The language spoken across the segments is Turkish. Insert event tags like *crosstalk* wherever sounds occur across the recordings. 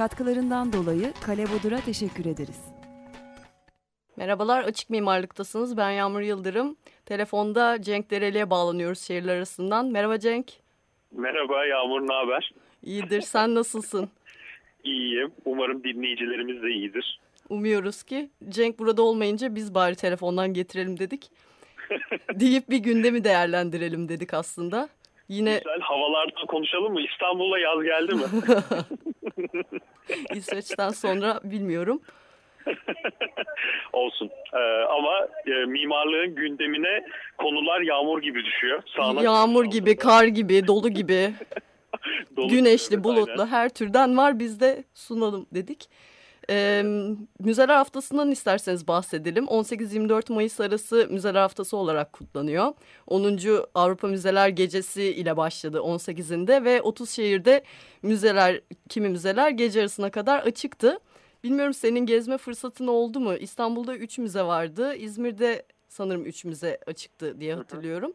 Katkılarından dolayı Kale Bodur'a teşekkür ederiz. Merhabalar, Açık Mimarlık'tasınız. Ben Yağmur Yıldırım. Telefonda Cenk Dereli'ye bağlanıyoruz şehirler arasından. Merhaba Cenk. Merhaba Yağmur, ne haber? İyidir, sen nasılsın? *laughs* İyiyim. Umarım dinleyicilerimiz de iyidir. Umuyoruz ki. Cenk burada olmayınca biz bari telefondan getirelim dedik. *laughs* Deyip bir gündemi değerlendirelim dedik aslında. Yine Güzel havalardan konuşalım mı? İstanbul'a yaz geldi mi? *laughs* *laughs* İsveç'ten sonra bilmiyorum. Olsun. Ee, ama e, mimarlığın gündemine konular yağmur gibi düşüyor. Sağanak Yağmur gibi, kar gibi, dolu gibi, *laughs* Dolu güneşli, evet, bulutlu aynen. her türden var. Biz de sunalım dedik. Ee, Müzeler Haftası'ndan isterseniz bahsedelim. 18-24 Mayıs arası Müzeler Haftası olarak kutlanıyor. 10. Avrupa Müzeler Gecesi ile başladı 18'inde ve 30 şehirde müzeler, kimi müzeler gece arasına kadar açıktı. Bilmiyorum senin gezme fırsatın oldu mu? İstanbul'da 3 müze vardı. İzmir'de sanırım 3 müze açıktı diye hatırlıyorum.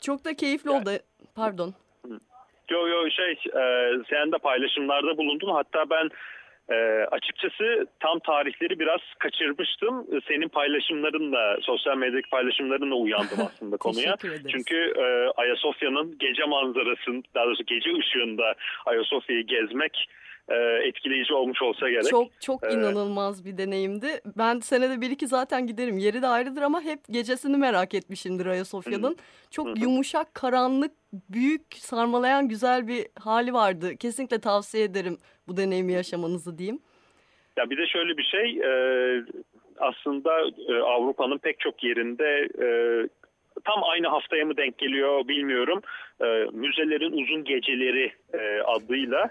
Çok da keyifli oldu. Pardon. Yo yo şey e, sen de paylaşımlarda bulundun. Hatta ben e, açıkçası tam tarihleri biraz kaçırmıştım. Senin paylaşımlarınla, sosyal medyadaki paylaşımlarınla uyandım *laughs* aslında konuya. Çünkü e, Ayasofya'nın gece manzarasını, daha doğrusu gece ışığında Ayasofya'yı gezmek e, etkileyici olmuş olsa gerek. Çok çok Evet. inanılmaz bir deneyimdi. Ben senede bir iki zaten giderim. Yeri de ayrıdır ama hep gecesini merak etmişimdir Ayasofya'nın. Çok hı. yumuşak, karanlık, büyük, sarmalayan güzel bir hali vardı. Kesinlikle tavsiye ederim bu deneyimi yaşamanızı diyeyim. Ya bir de şöyle bir şey e, aslında e, Avrupa'nın pek çok yerinde e, tam aynı haftaya mı denk geliyor bilmiyorum. Müzelerin uzun geceleri adıyla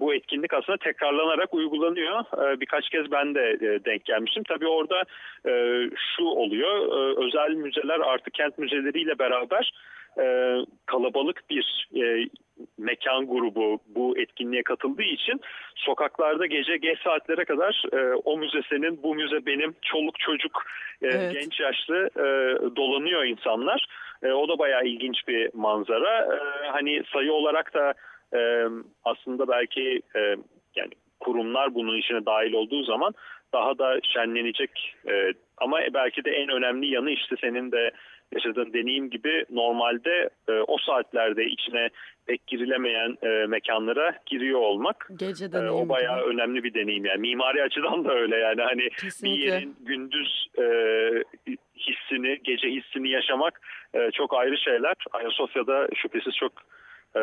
bu etkinlik aslında tekrarlanarak uygulanıyor. Birkaç kez ben de denk gelmiştim. Tabii orada şu oluyor. Özel müzeler artık kent müzeleriyle beraber kalabalık bir mekan grubu bu etkinliğe katıldığı için sokaklarda gece geç saatlere kadar e, o müze senin, bu müze benim, çoluk çocuk, e, Evet. genç yaşlı e, dolanıyor insanlar. E, o da bayağı ilginç bir manzara. E, hani sayı olarak da e, aslında belki e, yani kurumlar bunun içine dahil olduğu zaman daha da şenlenecek. E, ama belki de en önemli yanı işte senin de yaşadığın deneyim gibi normalde e, o saatlerde içine pek girilemeyen e, mekanlara giriyor olmak. Gece E, deneyimi. o bayağı gibi. önemli bir deneyim yani mimari açıdan da öyle yani hani bir Kesinlikle. yerin gündüz e, hissini, gece hissini yaşamak e, çok ayrı şeyler. Ayasofya'da şüphesiz çok e,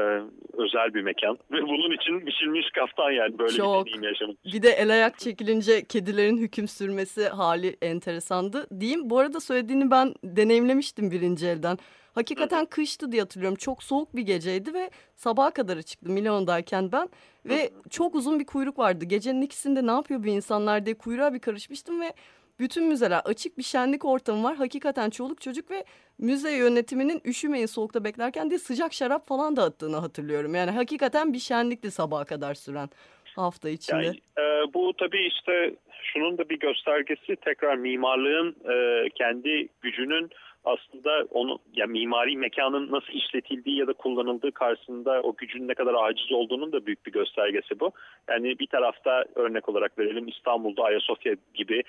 özel bir mekan ve bunun için biçilmiş kaftan yani böyle Çok. bir deneyim yaşamak. Bir de el ayak çekilince kedilerin hüküm sürmesi hali enteresandı diyeyim. Bu arada söylediğini ben deneyimlemiştim birinci elden. Hakikaten kıştı diye hatırlıyorum. Çok soğuk bir geceydi ve sabaha kadar çıktım Milano'dayken ben. Ve çok uzun bir kuyruk vardı. Gecenin ikisinde ne yapıyor bu insanlar diye kuyruğa bir karışmıştım ve bütün müzeler açık bir şenlik ortamı var. Hakikaten çoluk çocuk ve müze yönetiminin üşümeyin soğukta beklerken diye sıcak şarap falan dağıttığını hatırlıyorum. Yani hakikaten bir şenlikti sabaha kadar süren hafta içinde. Yani, e, bu tabii işte şunun da bir göstergesi tekrar mimarlığın e, kendi gücünün aslında onu ya mimari mekanın nasıl işletildiği ya da kullanıldığı karşısında o gücün ne kadar aciz olduğunun da büyük bir göstergesi bu. Yani bir tarafta örnek olarak verelim İstanbul'da Ayasofya gibi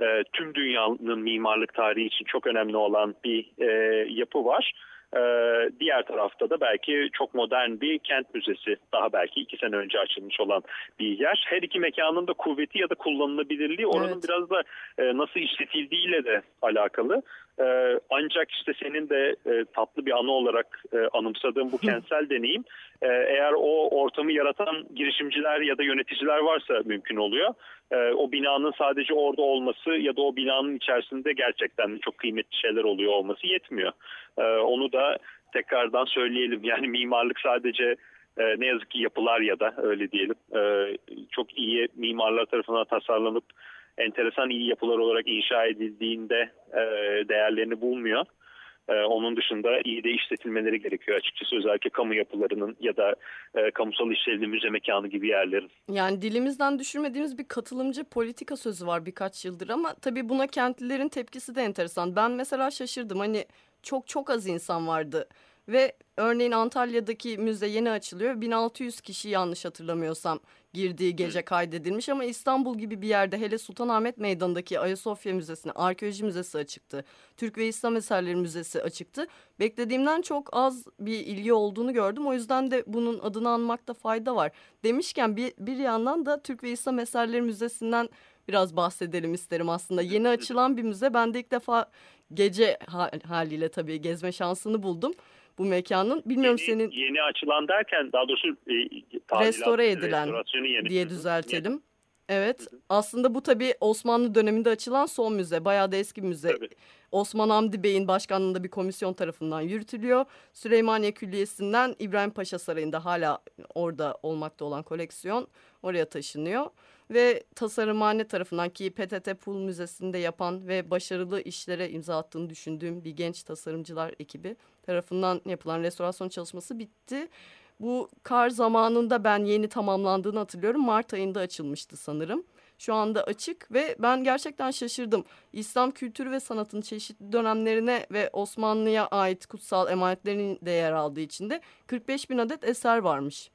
e, tüm dünyanın mimarlık tarihi için çok önemli olan bir e, yapı var. E, diğer tarafta da belki çok modern bir kent müzesi daha belki iki sene önce açılmış olan bir yer. Her iki mekanın da kuvveti ya da kullanılabilirliği oranın Evet. biraz da e, nasıl işletildiğiyle de alakalı. E, ancak işte senin de e, tatlı bir anı olarak e, anımsadığın bu kentsel deneyim e, eğer o ortamı yaratan girişimciler ya da yöneticiler varsa mümkün oluyor. E, o binanın sadece orada olması ya da o binanın içerisinde gerçekten çok kıymetli şeyler oluyor olması yetmiyor. E, onu da tekrardan söyleyelim. Yani mimarlık sadece e, ne yazık ki yapılar ya da öyle diyelim e, çok iyi mimarlar tarafından tasarlanıp enteresan iyi yapılar olarak inşa edildiğinde e, değerlerini bulmuyor. E, onun dışında iyi de işletilmeleri gerekiyor açıkçası özellikle kamu yapılarının ya da e, kamusal işlevli müze mekanı gibi yerlerin. Yani dilimizden düşürmediğimiz bir katılımcı politika sözü var birkaç yıldır ama tabii buna kentlilerin tepkisi de enteresan. Ben mesela şaşırdım hani çok çok az insan vardı ve örneğin Antalya'daki müze yeni açılıyor 1600 kişi yanlış hatırlamıyorsam girdiği gece kaydedilmiş ama İstanbul gibi bir yerde hele Sultanahmet Meydanı'ndaki Ayasofya Müzesi'ne arkeoloji müzesi açıktı. Türk ve İslam Eserleri Müzesi açıktı. Beklediğimden çok az bir ilgi olduğunu gördüm. O yüzden de bunun adını anmakta fayda var. Demişken bir, bir yandan da Türk ve İslam Eserleri Müzesi'nden biraz bahsedelim isterim aslında. Yeni açılan bir müze. Ben de ilk defa gece haliyle tabii gezme şansını buldum bu mekanın. Bilmiyorum yeni, senin... Yeni açılan derken daha doğrusu e, restore edilen diye düzeltelim. Yeni. Evet aslında bu tabii Osmanlı döneminde açılan son müze. Bayağı da eski bir müze. Tabii. Osman Hamdi Bey'in başkanlığında bir komisyon tarafından yürütülüyor. Süleymaniye Külliyesi'nden İbrahim Paşa Sarayı'nda hala orada olmakta olan koleksiyon oraya taşınıyor. Ve tasarımhane tarafından ki PTT Pul Müzesi'nde yapan ve başarılı işlere imza attığını düşündüğüm bir genç tasarımcılar ekibi tarafından yapılan restorasyon çalışması bitti. Bu kar zamanında ben yeni tamamlandığını hatırlıyorum. Mart ayında açılmıştı sanırım. Şu anda açık ve ben gerçekten şaşırdım. İslam kültürü ve sanatın çeşitli dönemlerine ve Osmanlı'ya ait kutsal emanetlerin de yer aldığı içinde 45 bin adet eser varmış.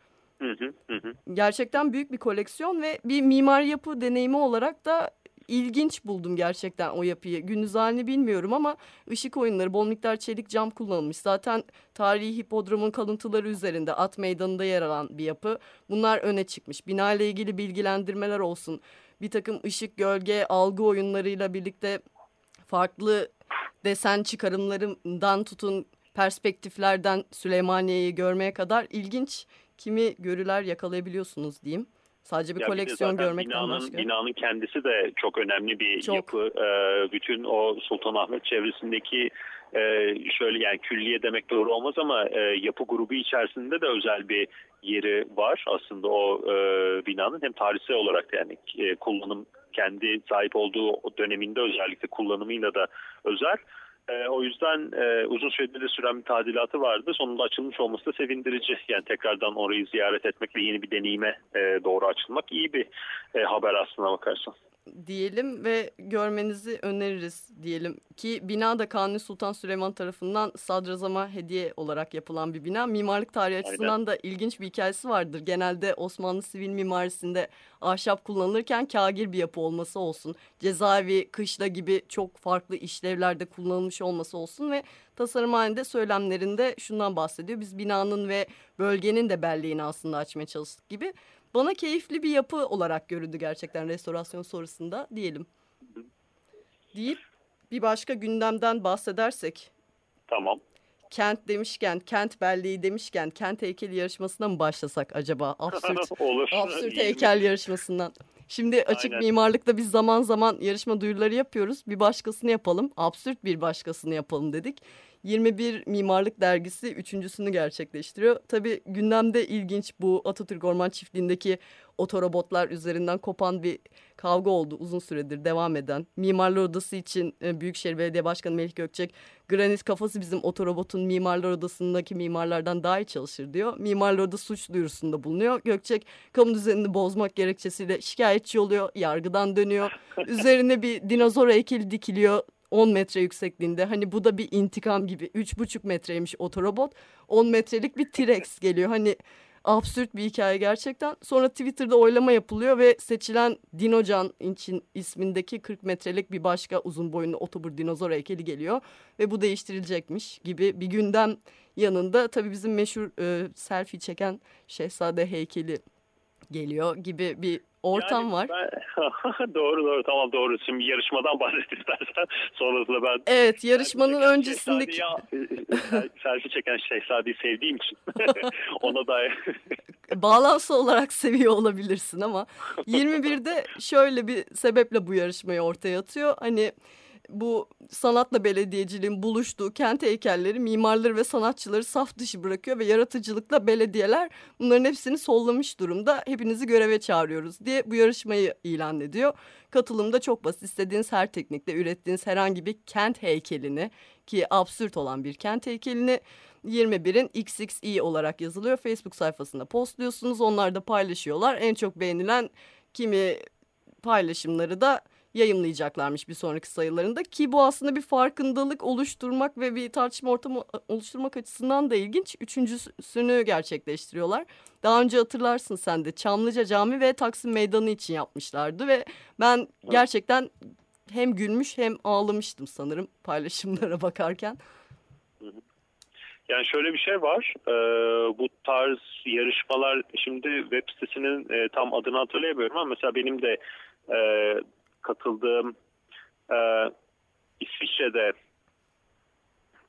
Gerçekten büyük bir koleksiyon ve bir mimar yapı deneyimi olarak da ilginç buldum gerçekten o yapıyı. Gündüz halini bilmiyorum ama ışık oyunları, bol miktar çelik cam kullanılmış. Zaten tarihi hipodromun kalıntıları üzerinde at meydanında yer alan bir yapı. Bunlar öne çıkmış. Bina ile ilgili bilgilendirmeler olsun. Bir takım ışık, gölge, algı oyunlarıyla birlikte farklı desen çıkarımlarından tutun perspektiflerden Süleymaniye'yi görmeye kadar ilginç kimi görüler yakalayabiliyorsunuz diyeyim. Sadece bir ya koleksiyon bir görmekten binanın, başka. Binanın kendisi de çok önemli bir çok. yapı. Ee, bütün o Sultanahmet çevresindeki e, şöyle yani külliye demek doğru olmaz ama e, yapı grubu içerisinde de özel bir yeri var aslında o e, binanın. Hem tarihsel olarak yani e, kullanım kendi sahip olduğu döneminde özellikle kullanımıyla da özel. E, o yüzden e, uzun süredir de süren bir tadilatı vardı. Sonunda açılmış olması da sevindirici. Yani tekrardan orayı ziyaret etmek ve yeni bir deneyime e, doğru açılmak iyi bir e, haber aslına bakarsan diyelim ve görmenizi öneririz diyelim ki bina da Kanuni Sultan Süleyman tarafından sadrazama hediye olarak yapılan bir bina. Mimarlık tarihi açısından Aynen. da ilginç bir hikayesi vardır. Genelde Osmanlı sivil mimarisinde ahşap kullanılırken kagir bir yapı olması olsun. Cezaevi, kışla gibi çok farklı işlevlerde kullanılmış olması olsun ve tasarımhanede söylemlerinde şundan bahsediyor. Biz binanın ve bölgenin de belleğini aslında açmaya çalıştık gibi bana keyifli bir yapı olarak göründü gerçekten restorasyon sonrasında diyelim. Deyip bir başka gündemden bahsedersek. Tamam. Kent demişken, kent belleği demişken kent heykeli yarışmasına mı başlasak acaba? Absürt, *laughs* Olur. absürt heykel yarışmasından. Şimdi açık Aynen. mimarlıkta biz zaman zaman yarışma duyuruları yapıyoruz. Bir başkasını yapalım, absürt bir başkasını yapalım dedik. 21 Mimarlık Dergisi üçüncüsünü gerçekleştiriyor. Tabii gündemde ilginç bu Atatürk Orman Çiftliği'ndeki otorobotlar üzerinden kopan bir kavga oldu uzun süredir devam eden. Mimarlar Odası için e, Büyükşehir Belediye Başkanı Melih Gökçek granit kafası bizim otorobotun Mimarlar Odası'ndaki mimarlardan daha iyi çalışır diyor. Mimarlar Odası suç duyurusunda bulunuyor. Gökçek kamu düzenini bozmak gerekçesiyle şikayetçi oluyor. Yargıdan dönüyor. Üzerine bir dinozor heykeli dikiliyor. 10 metre yüksekliğinde. Hani bu da bir intikam gibi. 3,5 metreymiş otorobot. 10 metrelik bir T-Rex geliyor. Hani absürt bir hikaye gerçekten. Sonra Twitter'da oylama yapılıyor ve seçilen Dinocan için ismindeki 40 metrelik bir başka uzun boyunlu otobur dinozor heykeli geliyor. Ve bu değiştirilecekmiş gibi bir gündem yanında tabii bizim meşhur e, selfie çeken şehzade heykeli geliyor gibi bir ortam yani var. Ben, *laughs* doğru doğru tamam doğru. Şimdi yarışmadan *laughs* bahset istersen sonrasında ben. Evet yarışmanın öncesindeki. *laughs* Selfie çeken şehzadeyi sevdiğim için ona da bağlantısı olarak seviyor olabilirsin ama 21'de şöyle bir sebeple bu yarışmayı ortaya atıyor. Hani bu sanatla belediyeciliğin buluştuğu kent heykelleri mimarları ve sanatçıları saf dışı bırakıyor ve yaratıcılıkla belediyeler bunların hepsini sollamış durumda. Hepinizi göreve çağırıyoruz diye bu yarışmayı ilan ediyor. Katılım da çok basit. İstediğiniz her teknikle ürettiğiniz herhangi bir kent heykelini ki absürt olan bir kent heykelini 21'in XXI olarak yazılıyor. Facebook sayfasında postluyorsunuz. Onlar da paylaşıyorlar. En çok beğenilen kimi paylaşımları da yayınlayacaklarmış bir sonraki sayılarında ki bu aslında bir farkındalık oluşturmak ve bir tartışma ortamı oluşturmak açısından da ilginç. Üçüncüsünü gerçekleştiriyorlar. Daha önce hatırlarsın sen de Çamlıca Cami ve Taksim Meydanı için yapmışlardı ve ben gerçekten hem gülmüş hem ağlamıştım sanırım *laughs* paylaşımlara bakarken. Yani şöyle bir şey var. E, bu tarz yarışmalar şimdi web sitesinin e, tam adını hatırlayamıyorum ama mesela benim de e, katıldığım e, İsviçre'de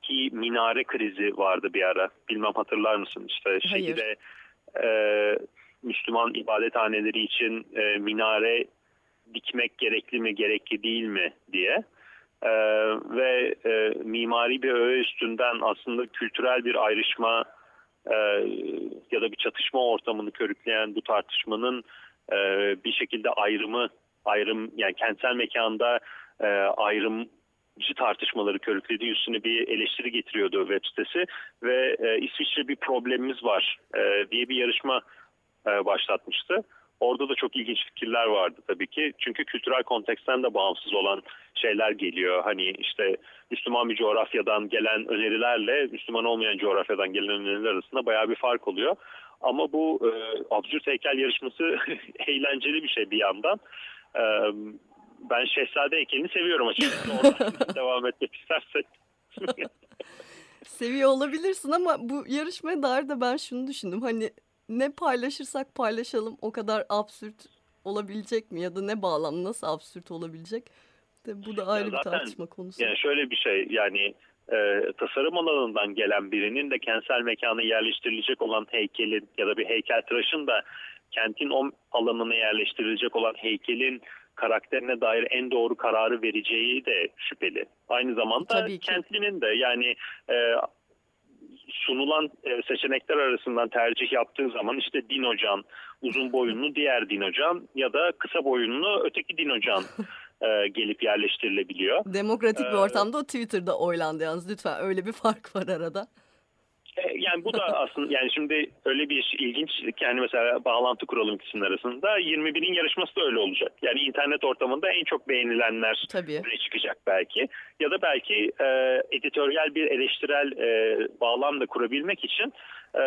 ki minare krizi vardı bir ara. Bilmem hatırlar mısın? İşte şehirde e, Müslüman ibadethaneleri için e, minare dikmek gerekli mi gerekli değil mi diye. Ee, ve e, mimari bir öğe üstünden aslında kültürel bir ayrışma e, ya da bir çatışma ortamını körükleyen bu tartışmanın e, bir şekilde ayrımı ayrım yani kentsel mekanda e, ayrımcı tartışmaları körüklediği üstüne bir eleştiri getiriyordu web sitesi ve e, İsviçre bir problemimiz var e, diye bir yarışma e, başlatmıştı. Orada da çok ilginç fikirler vardı tabii ki. Çünkü kültürel konteksten de bağımsız olan şeyler geliyor. Hani işte Müslüman bir coğrafyadan gelen önerilerle Müslüman olmayan coğrafyadan gelen öneriler arasında bayağı bir fark oluyor. Ama bu e, absürt heykel yarışması *laughs* eğlenceli bir şey bir yandan. Ben Şehzade heykelini seviyorum açıkçası. Oradan *laughs* devam etmek istersek. *laughs* Seviyor olabilirsin ama bu yarışmaya dair de ben şunu düşündüm. Hani ne paylaşırsak paylaşalım o kadar absürt olabilecek mi ya da ne bağlam nasıl absürt olabilecek? De bu da ayrı zaten, bir tartışma konusu. Yani şöyle bir şey yani e, tasarım alanından gelen birinin de kentsel mekana yerleştirilecek olan heykelin ya da bir heykel tıraşın da kentin o alanına yerleştirilecek olan heykelin karakterine dair en doğru kararı vereceği de şüpheli. Aynı zamanda kentlinin de yani e, sunulan e, seçenekler arasından tercih yaptığı zaman işte dinocan, uzun boyunlu diğer dinocan ya da kısa boyunlu öteki dinocan e, gelip yerleştirilebiliyor. Demokratik bir ee, ortamda o Twitter'da oylandı yalnız lütfen öyle bir fark var arada. E, yani bu da *laughs* aslında yani şimdi öyle bir ilginç yani mesela bağlantı kuralım ikisinin arasında 21'in yarışması da öyle olacak. Yani internet ortamında en çok beğenilenler Tabii. çıkacak belki. Ya da belki e, editoryal bir eleştirel e, bağlam da kurabilmek için e,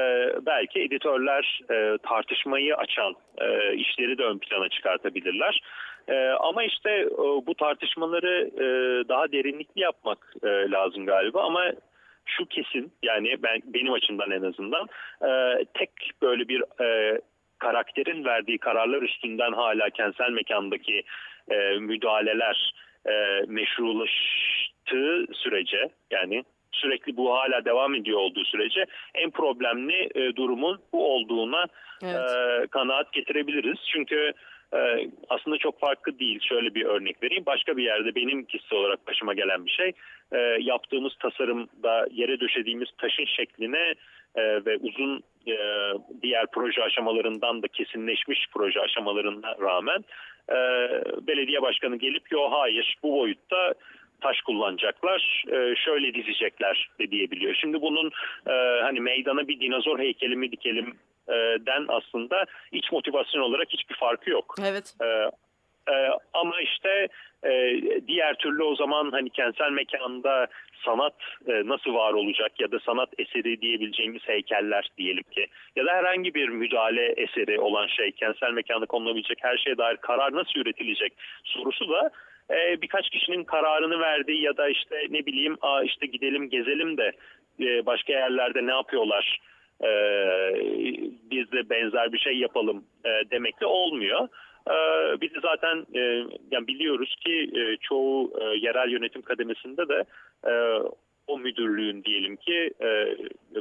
belki editörler e, tartışmayı açan e, işleri de ön plana çıkartabilirler. E, ama işte e, bu tartışmaları e, daha derinlikli yapmak e, lazım galiba ama şu kesin yani ben benim açımdan en azından e, tek böyle bir e, karakterin verdiği kararlar üstünden hala kentsel mekandaki e, müdahaleler e, meşrulaştığı sürece yani sürekli bu hala devam ediyor olduğu sürece en problemli e, durumun bu olduğuna evet. e, kanaat getirebiliriz. Çünkü e, aslında çok farklı değil. Şöyle bir örnek vereyim. Başka bir yerde benim kişisel olarak başıma gelen bir şey. E, yaptığımız tasarımda yere döşediğimiz taşın şekline e, ve uzun e, diğer proje aşamalarından da kesinleşmiş proje aşamalarına rağmen e, belediye başkanı gelip yo hayır bu boyutta taş kullanacaklar, şöyle dizecekler de diyebiliyor. Şimdi bunun hani meydana bir dinozor heykeli mi dikelim den aslında iç motivasyon olarak hiçbir farkı yok. Evet. E, e, ama işte e, diğer türlü o zaman hani kentsel mekanda sanat e, nasıl var olacak ya da sanat eseri diyebileceğimiz heykeller diyelim ki ya da herhangi bir müdahale eseri olan şey kentsel mekanda konulabilecek her şeye dair karar nasıl üretilecek sorusu da e, birkaç kişinin kararını verdiği ya da işte ne bileyim Aa işte gidelim gezelim de e, başka yerlerde ne yapıyorlar e, biz de benzer bir şey yapalım e, demekle olmuyor. E, biz zaten e, yani biliyoruz ki e, çoğu e, yerel yönetim kademesinde de e, o müdürlüğün diyelim ki e,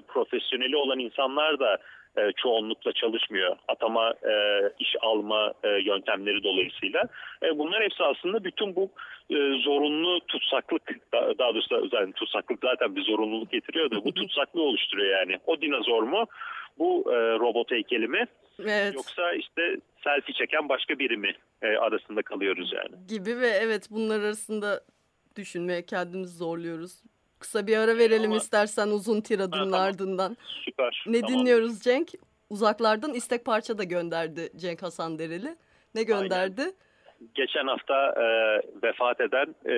profesyoneli olan insanlar da e, çoğunlukla çalışmıyor. Atama, e, iş alma e, yöntemleri dolayısıyla. E, bunlar hepsi aslında bütün bu e, zorunlu tutsaklık, daha, daha doğrusu yani tutsaklık zaten bir zorunluluk getiriyor da bu *laughs* tutsaklığı oluşturuyor yani. O dinozor mu, bu e, robot heykeli mi? Evet. Yoksa işte selfie çeken başka biri mi e, arasında kalıyoruz yani. Gibi ve evet bunlar arasında düşünmeye kendimizi zorluyoruz. Kısa bir ara verelim Ama- istersen uzun tiradının Ha, tamam. ardından. Süper. Ne Tamam. dinliyoruz Cenk? Uzaklardan istek parça da gönderdi Cenk Hasan Dereli. Ne gönderdi? Geçen hafta e, vefat eden e,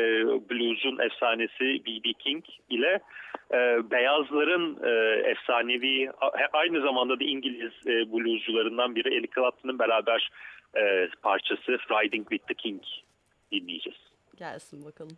blues'un efsanesi B.B. King ile e, beyazların e, efsanevi aynı zamanda da İngiliz e, bluescularından biri Eric Clapton'ın beraber e, parçası Riding with the King dinleyeceğiz. Gelsin bakalım.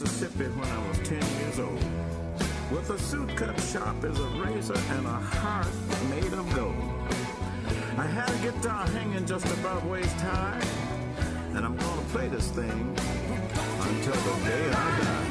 Mississippi when I was 10 years old. With a suit cut sharp as a razor and a heart made of gold. I had a guitar hanging just above waist high. And I'm gonna play this thing until the day I die.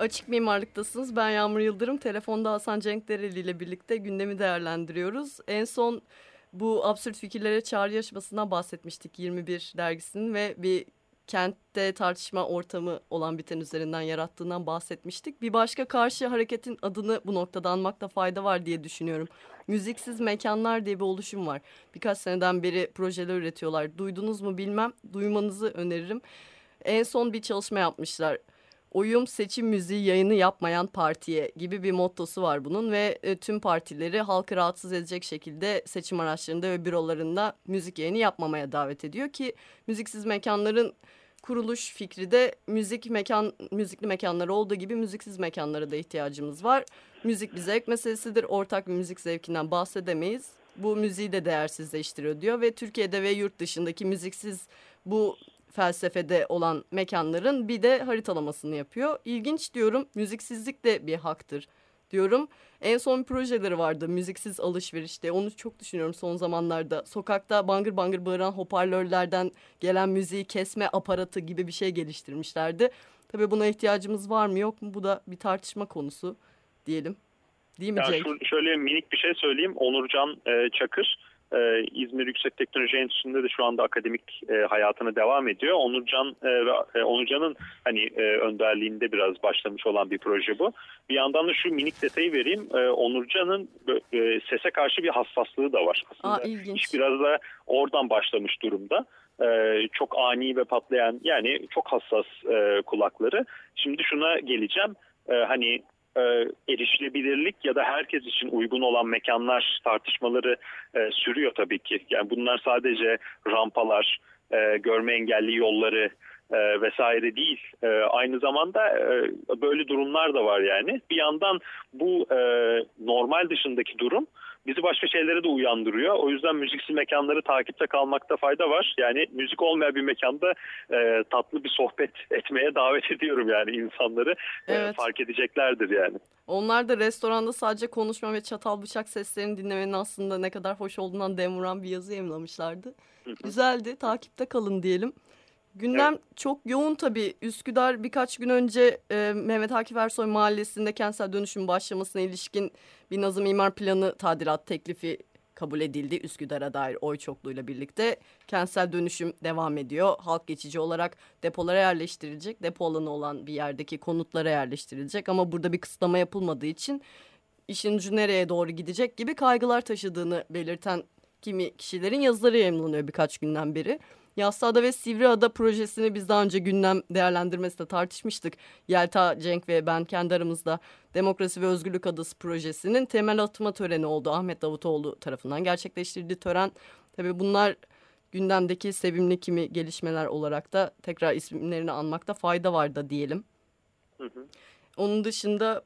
Açık Mimarlık'tasınız. Ben Yağmur Yıldırım. Telefonda Hasan Cenkdereli ile birlikte gündemi değerlendiriyoruz. En son bu absürt fikirlere çağrı yarışmasından bahsetmiştik 21 dergisinin ve bir kentte tartışma ortamı olan biten üzerinden yarattığından bahsetmiştik. Bir başka karşı hareketin adını bu noktada anmakta fayda var diye düşünüyorum. Müziksiz Mekanlar diye bir oluşum var. Birkaç seneden beri projeler üretiyorlar. Duydunuz mu bilmem. Duymanızı öneririm. En son bir çalışma yapmışlar. Oyum seçim müziği yayını yapmayan partiye gibi bir mottosu var bunun ve e, tüm partileri halkı rahatsız edecek şekilde seçim araçlarında ve bürolarında müzik yayını yapmamaya davet ediyor ki müziksiz mekanların kuruluş fikri de müzik mekan müzikli mekanları olduğu gibi müziksiz mekanlara da ihtiyacımız var. Müzik bir zevk meselesidir. Ortak bir müzik zevkinden bahsedemeyiz. Bu müziği de değersizleştiriyor diyor ve Türkiye'de ve yurt dışındaki müziksiz bu felsefede olan mekanların bir de haritalamasını yapıyor. İlginç diyorum. Müziksizlik de bir haktır diyorum. En son projeleri vardı müziksiz alışverişte. Onu çok düşünüyorum son zamanlarda. Sokakta bangır bangır bağıran hoparlörlerden gelen müziği kesme aparatı gibi bir şey geliştirmişlerdi. Tabii buna ihtiyacımız var mı yok mu bu da bir tartışma konusu diyelim. Değil mi Ya şu, şöyle minik bir şey söyleyeyim. Onurcan e, Çakır e, İzmir Yüksek Teknoloji Enstitüsü'nde de şu anda akademik e, hayatına devam ediyor. Onurcan e, e, Onurcan'ın hani e, önderliğinde biraz başlamış olan bir proje bu. Bir yandan da şu minik detayı vereyim. E, Onurcan'ın e, sese karşı bir hassaslığı da var. Aslında Aa, ilginç. iş biraz da oradan başlamış durumda. E, çok ani ve patlayan yani çok hassas e, kulakları. Şimdi şuna geleceğim. E, hani e, erişilebilirlik ya da herkes için uygun olan mekanlar tartışmaları e, sürüyor tabii ki. Yani bunlar sadece rampalar, e, görme engelli yolları e, vesaire değil. E, aynı zamanda e, böyle durumlar da var yani. Bir yandan bu e, normal dışındaki durum bizi başka şeylere de uyandırıyor. O yüzden müziksiz mekanları takipte kalmakta fayda var. Yani müzik olmayan bir mekanda e, tatlı bir sohbet *laughs* etmeye davet ediyorum yani insanları. E, Evet. fark edeceklerdir yani. Onlar da restoranda sadece konuşma ve çatal bıçak seslerini dinlemenin aslında ne kadar hoş olduğundan dem vuran bir yazı yayınlamışlardı. Güzeldi. Takipte kalın diyelim. Gündem çok yoğun tabii. Üsküdar birkaç gün önce e, Mehmet Akif Ersoy mahallesinde kentsel dönüşüm başlamasına ilişkin bir nazım imar planı tadilat teklifi kabul edildi. Üsküdar'a dair oy çokluğuyla birlikte kentsel dönüşüm devam ediyor. Halk geçici olarak depolara yerleştirilecek. Depo alanı olan bir yerdeki konutlara yerleştirilecek. Ama burada bir kısıtlama yapılmadığı için işin ucu nereye doğru gidecek gibi kaygılar taşıdığını belirten kimi kişilerin yazıları yayınlanıyor birkaç günden beri. Yassıada ve Sivriada projesini biz daha önce gündem değerlendirmesinde tartışmıştık. Yelta Cenk ve ben kendi aramızda Demokrasi ve Özgürlük Adası projesinin temel atma töreni oldu. Ahmet Davutoğlu tarafından gerçekleştirildiği tören. Tabii bunlar gündemdeki sevimli kimi gelişmeler olarak da tekrar isimlerini anmakta fayda var da diyelim. Hı hı. Onun dışında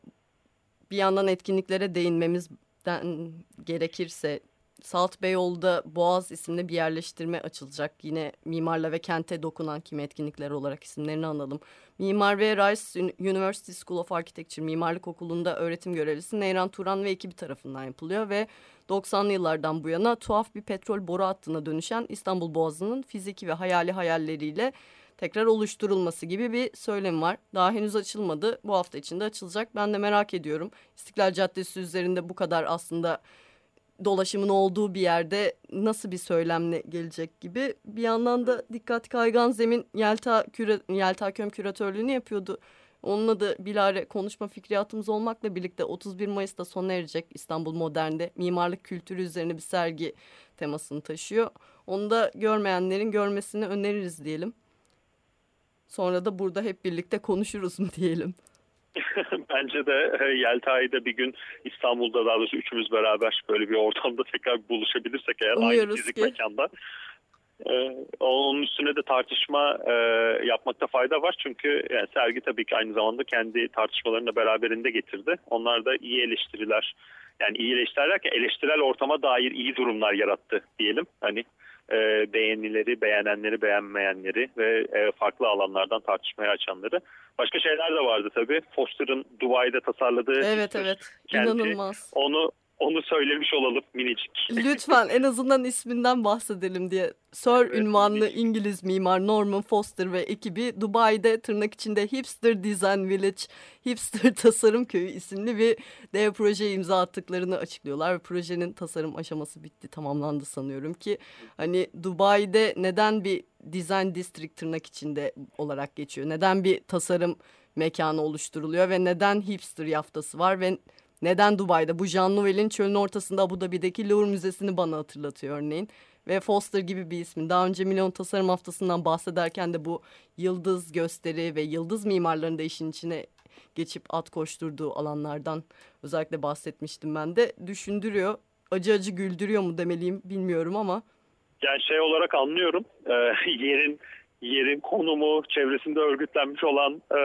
bir yandan etkinliklere değinmemizden gerekirse Salt Beyoğlu'da Boğaz isimli bir yerleştirme açılacak. Yine mimarla ve kente dokunan kimi etkinlikler olarak isimlerini analım. Mimar ve Rice University School of Architecture Mimarlık Okulu'nda öğretim görevlisi Neyran Turan ve ekibi tarafından yapılıyor ve 90'lı yıllardan bu yana tuhaf bir petrol boru hattına dönüşen İstanbul Boğazı'nın fiziki ve hayali hayalleriyle tekrar oluşturulması gibi bir söylem var. Daha henüz açılmadı. Bu hafta içinde açılacak. Ben de merak ediyorum. İstiklal Caddesi üzerinde bu kadar aslında dolaşımın olduğu bir yerde nasıl bir söylemle gelecek gibi. Bir yandan da Dikkat Kaygan Zemin Yelta, küre, Yelta Köm küratörlüğünü yapıyordu. Onunla da bilare konuşma fikriyatımız olmakla birlikte 31 Mayıs'ta sona erecek İstanbul Modern'de mimarlık kültürü üzerine bir sergi temasını taşıyor. Onu da görmeyenlerin görmesini öneririz diyelim. Sonra da burada hep birlikte konuşuruz mu diyelim. *laughs* Bence de e, Yelta'yı da bir gün İstanbul'da daha doğrusu üçümüz beraber böyle bir ortamda *laughs* tekrar buluşabilirsek eğer aynı Umuyoruz fizik ki. mekanda. e, onun üstüne de tartışma e, yapmakta fayda var. Çünkü yani sergi tabii ki aynı zamanda kendi tartışmalarını da beraberinde getirdi. Onlar da iyi eleştiriler yani iyi eleştiriler derken eleştirel ortama dair iyi durumlar yarattı diyelim. Hani e, beğenileri, beğenenleri, beğenmeyenleri ve e, farklı alanlardan tartışmaya açanları. Başka şeyler de vardı tabii. Foster'ın Dubai'de tasarladığı Evet evet kenti. inanılmaz. Onu Onu söylemiş olalım minicik. Lütfen en azından isminden bahsedelim diye. Sir Evet, ünvanlı minicik. İngiliz mimar Norman Foster ve ekibi Dubai'de tırnak içinde Hipster Design Village, Hipster Tasarım Köyü isimli bir dev projeye imza attıklarını açıklıyorlar. Ve projenin tasarım aşaması bitti, tamamlandı sanıyorum ki. Hani Dubai'de neden bir Design District tırnak içinde olarak geçiyor? Neden bir tasarım mekanı oluşturuluyor ve neden hipster yaftası var ve neden Dubai'de? Bu Jean Nouvel'in çölün ortasında Abu Dhabi'deki Louvre Müzesi'ni bana hatırlatıyor örneğin. Ve Foster gibi bir ismin. Daha önce Milyon Tasarım Haftası'ndan bahsederken de bu yıldız gösteri ve yıldız mimarların da işin içine geçip at koşturduğu alanlardan özellikle bahsetmiştim ben de. Düşündürüyor. Acı acı güldürüyor mu demeliyim bilmiyorum ama Yani şey olarak anlıyorum. Ee, *laughs* yerin yerin konumu, çevresinde örgütlenmiş olan e,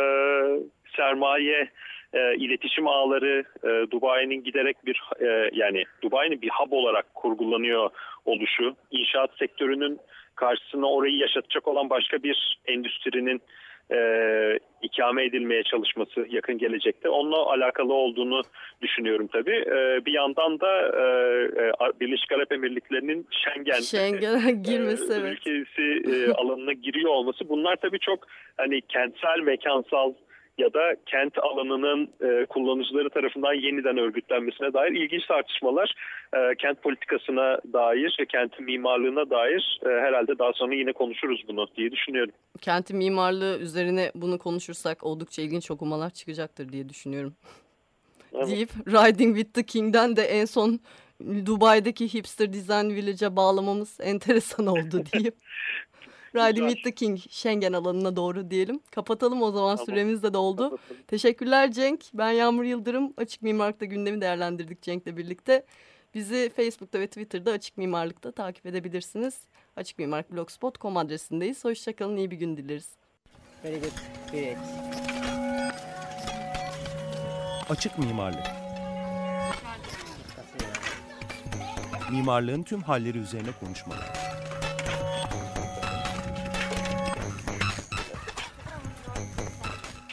sermaye, e, iletişim ağları, e, Dubai'nin giderek bir e, yani Dubai'nin bir hub olarak kurgulanıyor oluşu, inşaat sektörünün karşısına orayı yaşatacak olan başka bir endüstrinin e, ikame edilmeye çalışması yakın gelecekte. Onunla alakalı olduğunu düşünüyorum tabii. E, bir yandan da e, e, Birleşik Arap Emirlikleri'nin Schengen Schengen'e girmesi e, evet. ülkesi e, alanına giriyor olması bunlar tabii çok hani kentsel mekansal ya da kent alanının e, kullanıcıları tarafından yeniden örgütlenmesine dair ilginç tartışmalar e, kent politikasına dair ve kent mimarlığına dair e, herhalde daha sonra yine konuşuruz bunu diye düşünüyorum. Kentin mimarlığı üzerine bunu konuşursak oldukça ilginç okumalar çıkacaktır diye düşünüyorum. Evet. deyip Riding with the King'den de en son Dubai'deki Hipster Design Village'e bağlamamız enteresan oldu *laughs* deyip With the King Schengen alanına doğru diyelim. Kapatalım o zaman Tamam. süremiz de doldu. Kapatalım. Teşekkürler Cenk. Ben Yağmur Yıldırım. Açık Mimarlık'ta gündemi değerlendirdik Cenk'le birlikte. Bizi Facebook'ta ve Twitter'da Açık Mimarlık'ta takip edebilirsiniz. Açık Mimarlık Blogspot.com adresindeyiz. Hoşçakalın, iyi bir gün dileriz. Very good. Great. Açık mimarlık. Mimarlığın tüm halleri üzerine konuşmalar.